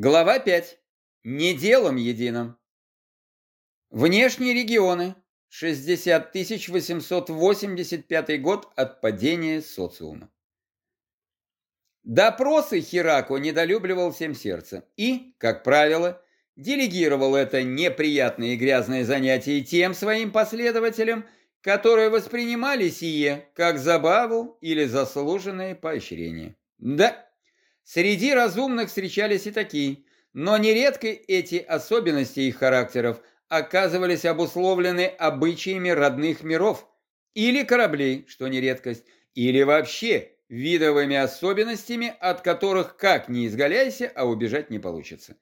Глава 5. Не делом единым. Внешние регионы. 60 885 год от падения социума. Допросы Хирако недолюбливал всем сердцем и, как правило, делегировал это неприятное и грязное занятие тем своим последователям, которые воспринимали сие как забаву или заслуженное поощрение. Да, Среди разумных встречались и такие, но нередко эти особенности их характеров оказывались обусловлены обычаями родных миров или кораблей, что не редкость, или вообще видовыми особенностями, от которых как не изгаляйся, а убежать не получится.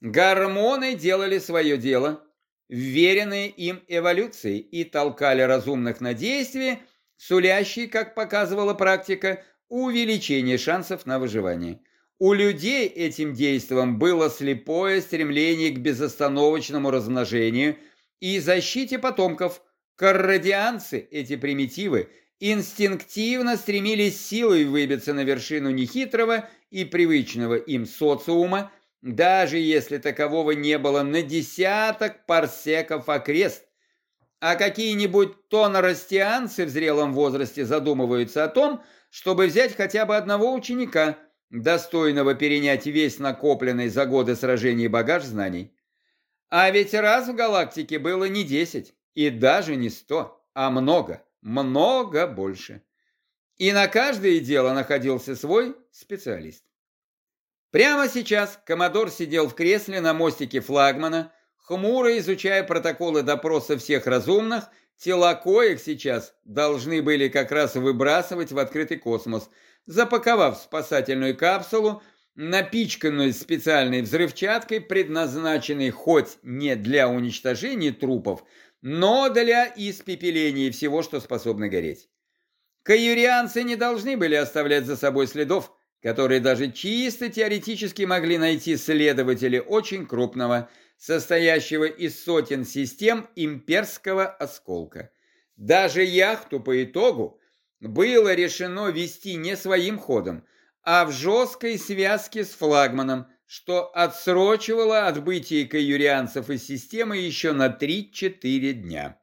Гормоны делали свое дело, вверенные им эволюцией, и толкали разумных на действия, сулящие, как показывала практика, увеличение шансов на выживание. У людей этим действом было слепое стремление к безостановочному размножению и защите потомков. Каррадианцы, эти примитивы, инстинктивно стремились силой выбиться на вершину нехитрого и привычного им социума, даже если такового не было на десяток парсеков окрест. А какие-нибудь тонорастианцы в зрелом возрасте задумываются о том, чтобы взять хотя бы одного ученика, достойного перенять весь накопленный за годы сражений багаж знаний. А ведь раз в галактике было не десять и даже не сто, а много, много больше. И на каждое дело находился свой специалист. Прямо сейчас Комодор сидел в кресле на мостике флагмана, хмуро изучая протоколы допроса всех разумных Тела коек сейчас должны были как раз выбрасывать в открытый космос, запаковав спасательную капсулу, напичканную специальной взрывчаткой, предназначенной хоть не для уничтожения трупов, но для испепеления всего, что способно гореть. Каюрианцы не должны были оставлять за собой следов, которые даже чисто теоретически могли найти следователи очень крупного, состоящего из сотен систем имперского осколка. Даже яхту по итогу было решено вести не своим ходом, а в жесткой связке с флагманом, что отсрочивало отбытие каюрианцев из системы еще на 3-4 дня.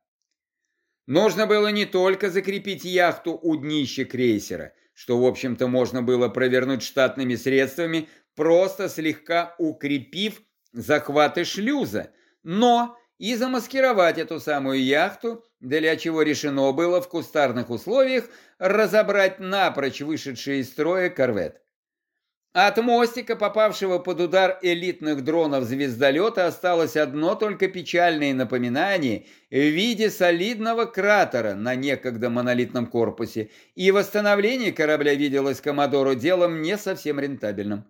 Нужно было не только закрепить яхту у днища крейсера, что, в общем-то, можно было провернуть штатными средствами, просто слегка укрепив захваты шлюза, но и замаскировать эту самую яхту, для чего решено было в кустарных условиях разобрать напрочь вышедший из строя корвет. От мостика, попавшего под удар элитных дронов звездолета, осталось одно только печальное напоминание в виде солидного кратера на некогда монолитном корпусе, и восстановление корабля виделось Комодору делом не совсем рентабельным.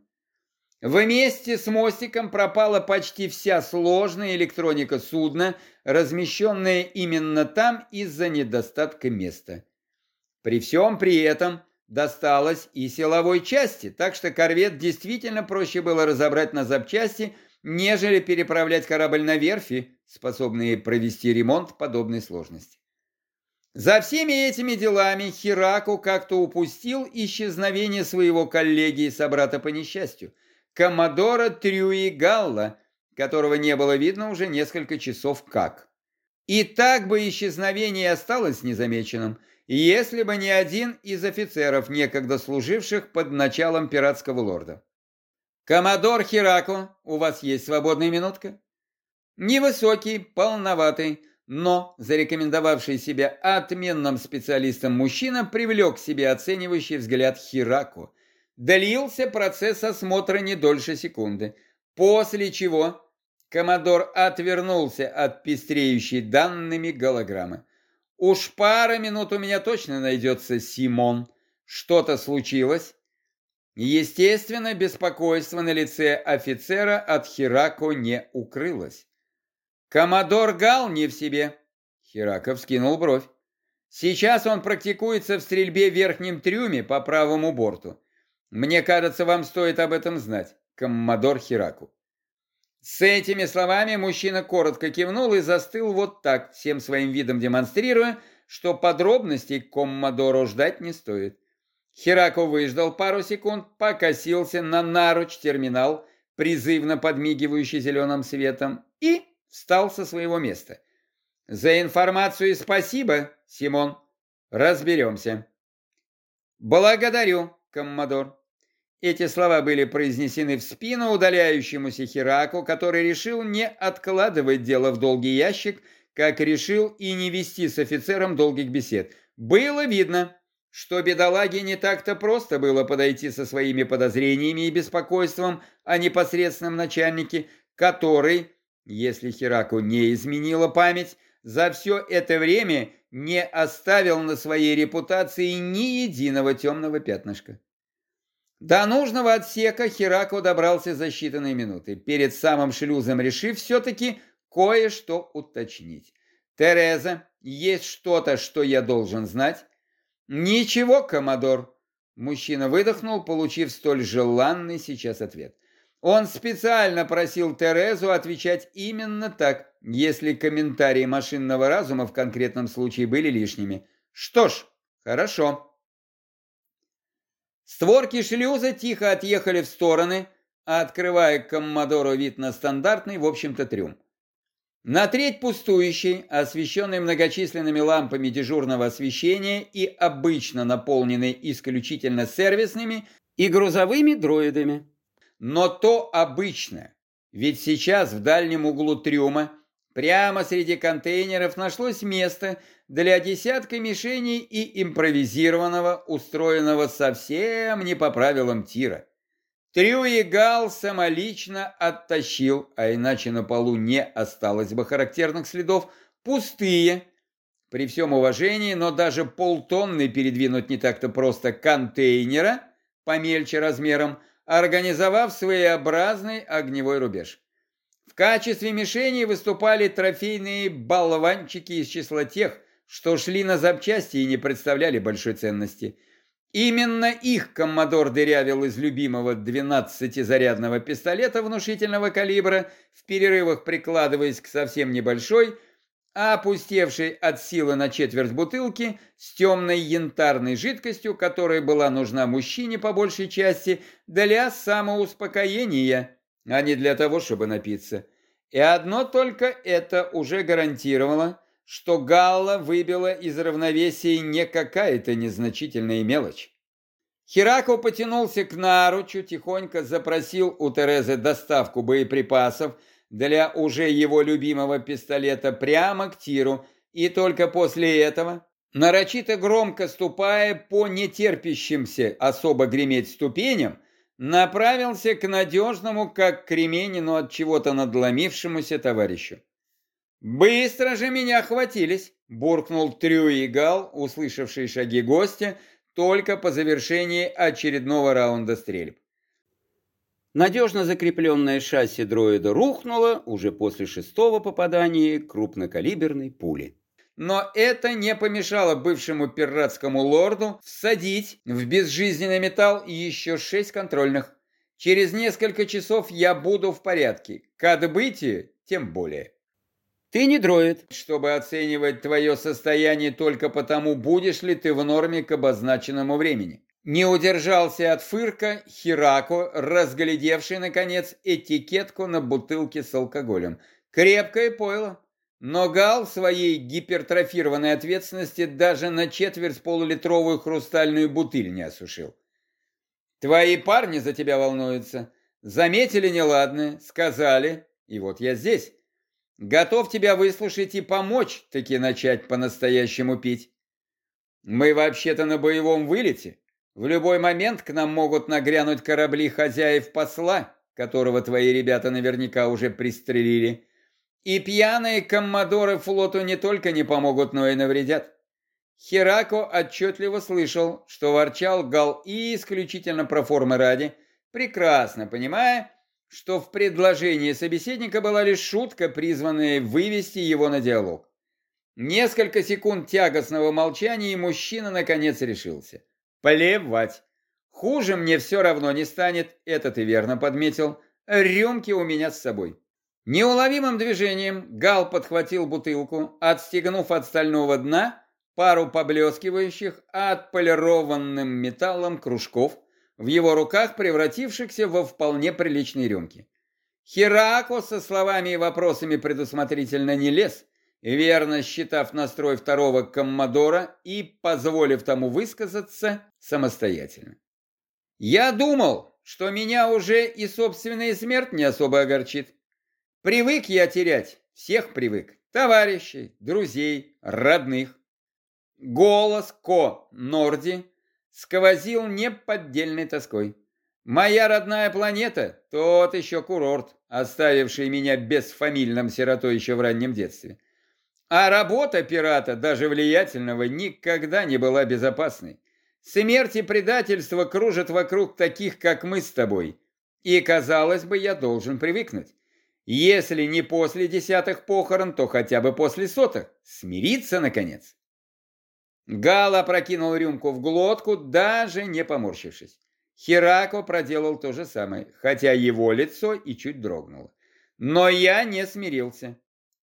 Вместе с мостиком пропала почти вся сложная электроника судна, размещенная именно там из-за недостатка места. При всем при этом досталось и силовой части, так что корвет действительно проще было разобрать на запчасти, нежели переправлять корабль на верфи, способные провести ремонт подобной сложности. За всеми этими делами Хираку как-то упустил исчезновение своего коллеги и собрата по несчастью – Коммодора Трюи Галла, которого не было видно уже несколько часов как. И так бы исчезновение осталось незамеченным, если бы не один из офицеров, некогда служивших под началом пиратского лорда. «Коммодор Хирако, у вас есть свободная минутка?» Невысокий, полноватый, но зарекомендовавший себя отменным специалистом мужчина привлек к себе оценивающий взгляд Хираку, Длился процесс осмотра не дольше секунды, после чего Комодор отвернулся от пестреющей данными голограммы. «Уж пара минут у меня точно найдется, Симон. Что-то случилось?» Естественно, беспокойство на лице офицера от Хирако не укрылось. «Коммодор Гал не в себе», — Хирако вскинул бровь. «Сейчас он практикуется в стрельбе в верхнем трюме по правому борту. Мне кажется, вам стоит об этом знать, коммодор Хираку. С этими словами мужчина коротко кивнул и застыл вот так, всем своим видом демонстрируя, что подробностей коммодору ждать не стоит. Хираку выждал пару секунд, покосился на наруч терминал, призывно подмигивающий зеленым светом, и встал со своего места. «За информацию спасибо, Симон. Разберемся». «Благодарю, коммодор». Эти слова были произнесены в спину удаляющемуся Хераку, который решил не откладывать дело в долгий ящик, как решил и не вести с офицером долгих бесед. Было видно, что бедолаге не так-то просто было подойти со своими подозрениями и беспокойством о непосредственном начальнике, который, если Хераку не изменила память, за все это время не оставил на своей репутации ни единого темного пятнышка. До нужного отсека Херако добрался за считанные минуты, перед самым шлюзом решив все-таки кое-что уточнить. «Тереза, есть что-то, что я должен знать?» «Ничего, коммодор!» Мужчина выдохнул, получив столь желанный сейчас ответ. Он специально просил Терезу отвечать именно так, если комментарии машинного разума в конкретном случае были лишними. Что ж, хорошо. Створки шлюза тихо отъехали в стороны, открывая Коммодору вид на стандартный, в общем-то, трюм. На треть пустующий, освещенный многочисленными лампами дежурного освещения и обычно наполненный исключительно сервисными и грузовыми дроидами. Но то обычно, ведь сейчас в дальнем углу трюма Прямо среди контейнеров нашлось место для десятка мишеней и импровизированного, устроенного совсем не по правилам тира. Трюигал самолично оттащил, а иначе на полу не осталось бы характерных следов, пустые, при всем уважении, но даже полтонны передвинуть не так-то просто контейнера, помельче размером, организовав своеобразный огневой рубеж. Качестве мишеней выступали трофейные болванчики из числа тех, что шли на запчасти и не представляли большой ценности. Именно их коммодор дырявил из любимого 12-зарядного пистолета внушительного калибра, в перерывах прикладываясь к совсем небольшой, а опустевшей от силы на четверть бутылки с темной янтарной жидкостью, которая была нужна мужчине по большей части для самоуспокоения а не для того, чтобы напиться. И одно только это уже гарантировало, что Галла выбила из равновесия не какая-то незначительная мелочь. Херако потянулся к наручу, тихонько запросил у Терезы доставку боеприпасов для уже его любимого пистолета прямо к тиру, и только после этого, нарочито громко ступая по нетерпящимся особо греметь ступеням, направился к надежному, как кремень, но от чего-то надломившемуся товарищу. «Быстро же меня хватились!» – буркнул Трюигал, услышавший шаги гостя, только по завершении очередного раунда стрельб. Надежно закрепленное шасси дроида рухнуло уже после шестого попадания крупнокалиберной пули. Но это не помешало бывшему пиратскому лорду всадить в безжизненный металл еще шесть контрольных. Через несколько часов я буду в порядке. К отбытию тем более. Ты не дроид, чтобы оценивать твое состояние только потому, будешь ли ты в норме к обозначенному времени. Не удержался от фырка Хирако, разглядевший, наконец, этикетку на бутылке с алкоголем. Крепкое пойло. Но Гал своей гипертрофированной ответственности даже на четверть полулитровую хрустальную бутыль не осушил. Твои парни за тебя волнуются. Заметили неладное, сказали, и вот я здесь. Готов тебя выслушать и помочь таки начать по-настоящему пить. Мы вообще-то на боевом вылете. В любой момент к нам могут нагрянуть корабли хозяев посла, которого твои ребята наверняка уже пристрелили. И пьяные коммодоры флоту не только не помогут, но и навредят. Херако отчетливо слышал, что ворчал Гал и исключительно про формы ради, прекрасно понимая, что в предложении собеседника была лишь шутка, призванная вывести его на диалог. Несколько секунд тягостного молчания, и мужчина наконец решился. Плевать. Хуже мне все равно не станет, это ты верно подметил. Рюмки у меня с собой. Неуловимым движением Гал подхватил бутылку, отстегнув от стального дна пару поблескивающих отполированным металлом кружков, в его руках превратившихся во вполне приличные рюмки. Херако со словами и вопросами предусмотрительно не лез, верно считав настрой второго коммодора и позволив тому высказаться самостоятельно. «Я думал, что меня уже и собственная смерть не особо огорчит. Привык я терять, всех привык, товарищей, друзей, родных. Голос Ко Норди сквозил неподдельной тоской. Моя родная планета – тот еще курорт, оставивший меня бесфамильным сиротой еще в раннем детстве. А работа пирата, даже влиятельного, никогда не была безопасной. Смерть и предательство кружат вокруг таких, как мы с тобой. И, казалось бы, я должен привыкнуть. Если не после десятых похорон, то хотя бы после сотых. Смириться, наконец. Гала прокинул рюмку в глотку, даже не поморщившись. Херако проделал то же самое, хотя его лицо и чуть дрогнуло. Но я не смирился.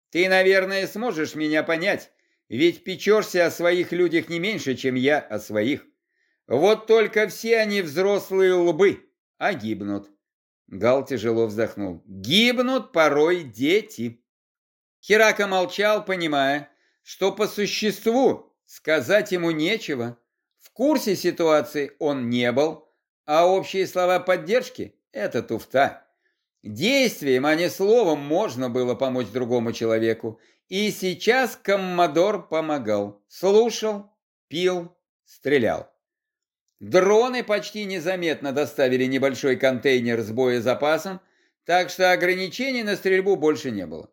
Ты, наверное, сможешь меня понять, ведь печешься о своих людях не меньше, чем я о своих. Вот только все они взрослые лбы, а гибнут. Гал тяжело вздохнул. Гибнут порой дети. Херако молчал, понимая, что по существу сказать ему нечего. В курсе ситуации он не был, а общие слова поддержки – это туфта. Действием, а не словом, можно было помочь другому человеку. И сейчас Коммодор помогал. Слушал, пил, стрелял. Дроны почти незаметно доставили небольшой контейнер с боезапасом, так что ограничений на стрельбу больше не было.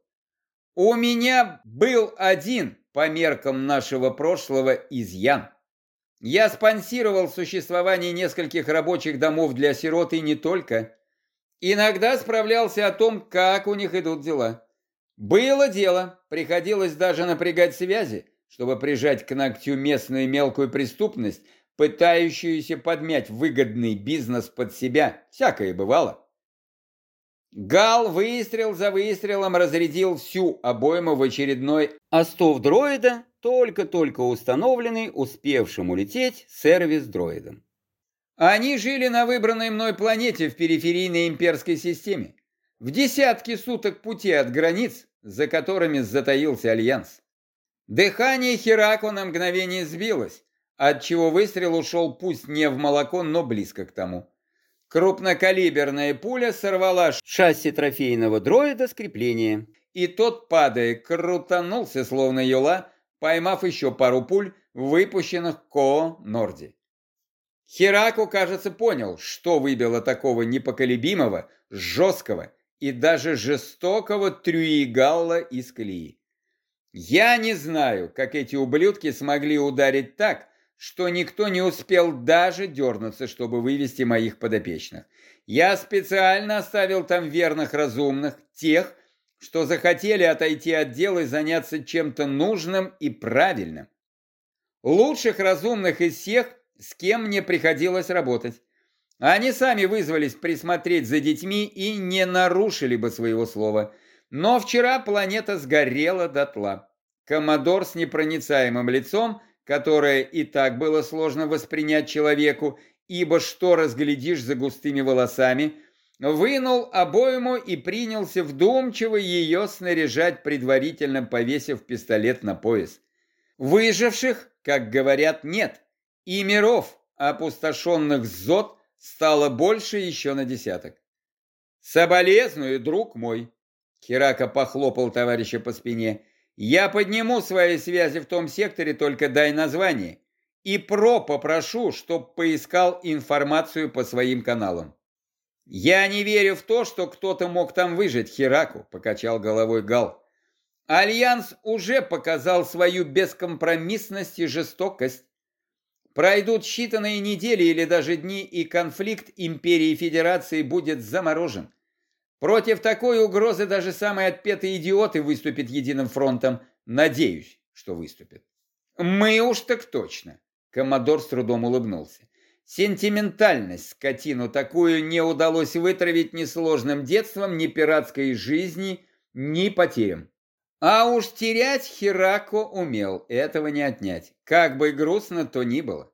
У меня был один, по меркам нашего прошлого, изъян. Я спонсировал существование нескольких рабочих домов для сирот и не только. Иногда справлялся о том, как у них идут дела. Было дело, приходилось даже напрягать связи, чтобы прижать к ногтю местную мелкую преступность, пытающуюся подмять выгодный бизнес под себя. Всякое бывало. Гал выстрел за выстрелом разрядил всю обойму в очередной остов дроида, только-только установленный, успевшим улететь сервис-дроидом. Они жили на выбранной мной планете в периферийной имперской системе, в десятки суток пути от границ, за которыми затаился Альянс. Дыхание Херако на мгновение сбилось, отчего выстрел ушел пусть не в молоко, но близко к тому. Крупнокалиберная пуля сорвала шасси трофейного дроида с крепления, и тот, падая, крутанулся, словно юла, поймав еще пару пуль, выпущенных Коо Норди. Хераку, кажется, понял, что выбило такого непоколебимого, жесткого и даже жестокого Трюигалла из колеи. Я не знаю, как эти ублюдки смогли ударить так, что никто не успел даже дернуться, чтобы вывести моих подопечных. Я специально оставил там верных разумных, тех, что захотели отойти от дела и заняться чем-то нужным и правильным. Лучших разумных из всех, с кем мне приходилось работать. Они сами вызвались присмотреть за детьми и не нарушили бы своего слова. Но вчера планета сгорела дотла. Коммодор с непроницаемым лицом – которое и так было сложно воспринять человеку, ибо что разглядишь за густыми волосами, вынул обойму и принялся вдумчиво ее снаряжать, предварительно повесив пистолет на пояс. Выживших, как говорят, нет, и миров, опустошенных зод, стало больше еще на десяток. «Соболезную, друг мой!» Хераку похлопал товарища по спине. Я подниму свои связи в том секторе, только дай название. И про попрошу, чтоб поискал информацию по своим каналам. Я не верю в то, что кто-то мог там выжить, Хераку, покачал головой Гал. Альянс уже показал свою бескомпромиссность и жестокость. Пройдут считанные недели или даже дни, и конфликт Империи и Федерации будет заморожен. Против такой угрозы даже самые отпетые идиоты выступят единым фронтом. Надеюсь, что выступят. Мы уж так точно. Коммодор с трудом улыбнулся. Сентиментальность скотину такую не удалось вытравить ни сложным детством, ни пиратской жизни, ни потерям. А уж терять Херако умел, этого не отнять. Как бы грустно то ни было.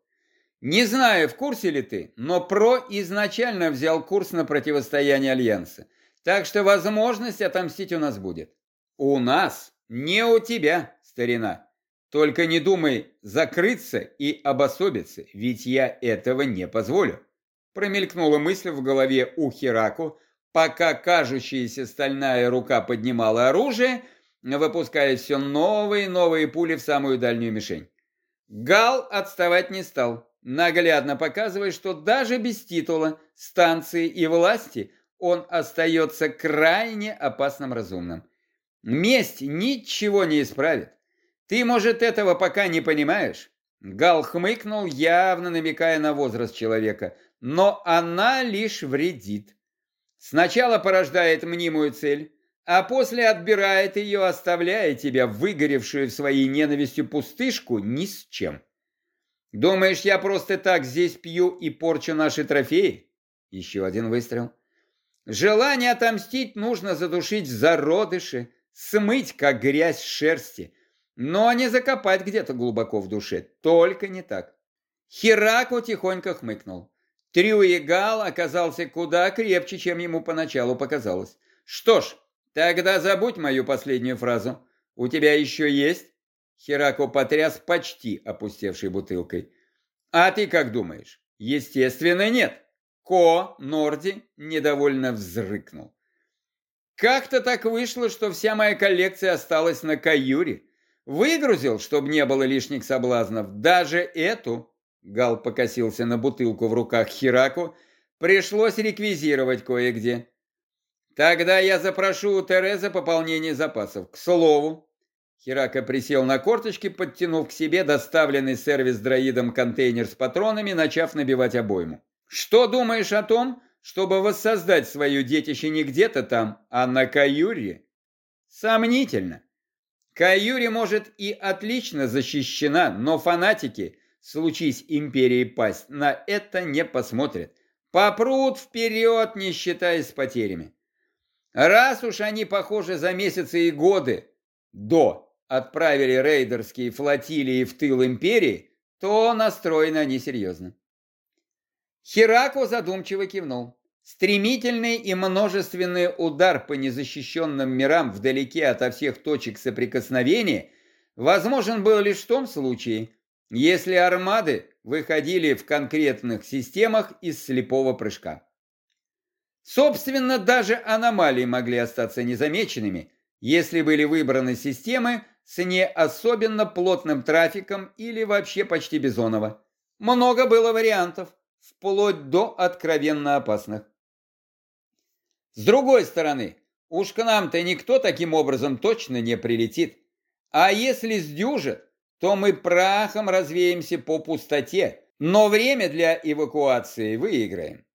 Не знаю, в курсе ли ты, но ПРО изначально взял курс на противостояние Альянса. Так что возможность отомстить у нас будет. У нас, не у тебя, старина. Только не думай закрыться и обособиться, ведь я этого не позволю. Промелькнула мысль в голове у Хираку, пока кажущаяся стальная рука поднимала оружие, выпуская все новые и новые пули в самую дальнюю мишень. Гал отставать не стал, наглядно показывая, что даже без титула, станции и власти он остается крайне опасным разумным. Месть ничего не исправит. Ты, может, этого пока не понимаешь? Гал хмыкнул, явно намекая на возраст человека, но она лишь вредит. Сначала порождает мнимую цель, а после отбирает ее, оставляя тебя, выгоревшую в своей ненавистью пустышку, ни с чем. Думаешь, я просто так здесь пью и порчу наши трофеи? Еще один выстрел. Желание отомстить нужно задушить в зародыше, смыть, как грязь шерсти, но не закопать где-то глубоко в душе, только не так. Хераку тихонько хмыкнул. Трюигал оказался куда крепче, чем ему поначалу показалось. Что ж, тогда забудь мою последнюю фразу. У тебя еще есть? Херако потряс почти опустевшей бутылкой. А ты как думаешь? Естественно, нет. Ко Норди недовольно взрыкнул. Как-то так вышло, что вся моя коллекция осталась на каюре. Выгрузил, чтобы не было лишних соблазнов. Даже эту, Гал покосился на бутылку в руках Хираку, пришлось реквизировать кое-где. Тогда я запрошу у Терезы пополнение запасов. К слову, Хирака присел на корточки, подтянув к себе доставленный сервис-дроидом контейнер с патронами, начав набивать обойму. Что думаешь о том, чтобы воссоздать свое детище не где-то там, а на Каюре? Сомнительно. Каюри, может, и отлично защищена, но фанатики, случись империи пасть, на это не посмотрят. Попрут вперед, не считаясь потерями. Раз уж они, похоже, за месяцы и годы до отправили рейдерские флотилии в тыл империи, то настроены они серьезно. Херако задумчиво кивнул. Стремительный и множественный удар по незащищенным мирам вдалеке ото всех точек соприкосновения возможен был лишь в том случае, если армады выходили в конкретных системах из слепого прыжка. Собственно, даже аномалии могли остаться незамеченными, если были выбраны системы с не особенно плотным трафиком или вообще почти бизоново. Много было вариантов, вплоть до откровенно опасных. С другой стороны, уж к нам-то никто таким образом точно не прилетит. А если сдюжит, то мы прахом развеемся по пустоте, но время для эвакуации выиграем.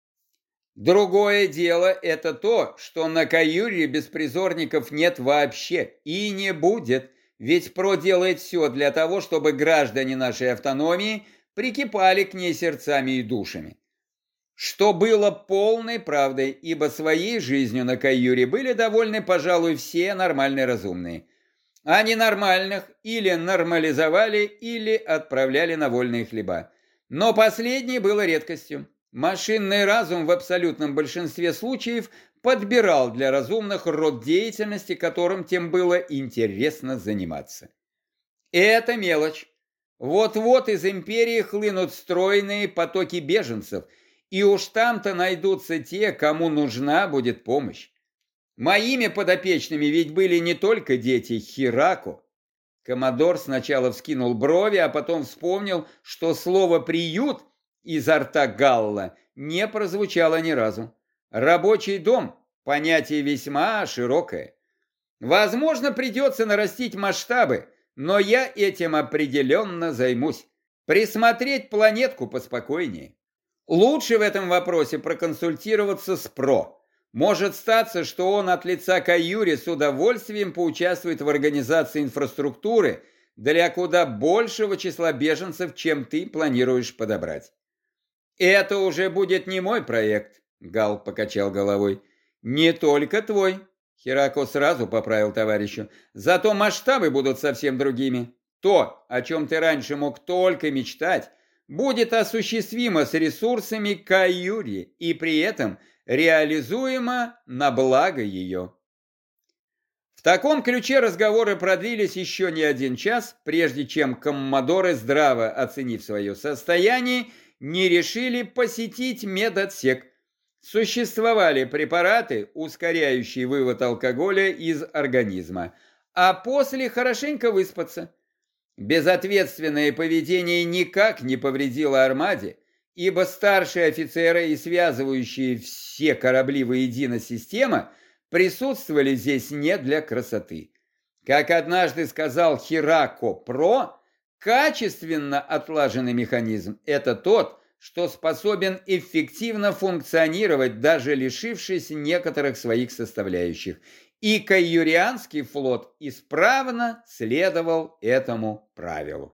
Другое дело это то, что на Каюре беспризорников нет вообще и не будет, ведь ПРО делает все для того, чтобы граждане нашей автономии прикипали к ней сердцами и душами что было полной правдой, ибо своей жизнью на Каюре были довольны, пожалуй, все нормальные разумные. А ненормальных или нормализовали, или отправляли на вольные хлеба. Но последнее было редкостью. Машинный разум в абсолютном большинстве случаев подбирал для разумных род деятельности, которым тем было интересно заниматься. Это мелочь. Вот-вот из империи хлынут стройные потоки беженцев – и уж там-то найдутся те, кому нужна будет помощь. Моими подопечными ведь были не только дети Хираку. Комодор сначала вскинул брови, а потом вспомнил, что слово «приют» изо рта Галла не прозвучало ни разу. Рабочий дом – понятие весьма широкое. Возможно, придется нарастить масштабы, но я этим определенно займусь. Присмотреть планетку поспокойнее. Лучше в этом вопросе проконсультироваться с ПРО. Может статься, что он от лица Каюри с удовольствием поучаствует в организации инфраструктуры для куда большего числа беженцев, чем ты планируешь подобрать. Это уже будет не мой проект, Гал покачал головой. Не только твой, Херако сразу поправил товарищу. Зато масштабы будут совсем другими. То, о чем ты раньше мог только мечтать, будет осуществимо с ресурсами Каюри и при этом реализуемо на благо ее. В таком ключе разговоры продлились еще не один час, прежде чем коммодоры, здраво оценив свое состояние, не решили посетить медотсек. Существовали препараты, ускоряющие вывод алкоголя из организма, а после хорошенько выспаться. Безответственное поведение никак не повредило армаде, ибо старшие офицеры и связывающие все корабли воедино система – присутствовали здесь не для красоты. Как однажды сказал Хирако Про, качественно отлаженный механизм – это тот, что способен эффективно функционировать, даже лишившись некоторых своих составляющих. И Кайюрианский флот исправно следовал этому правилу.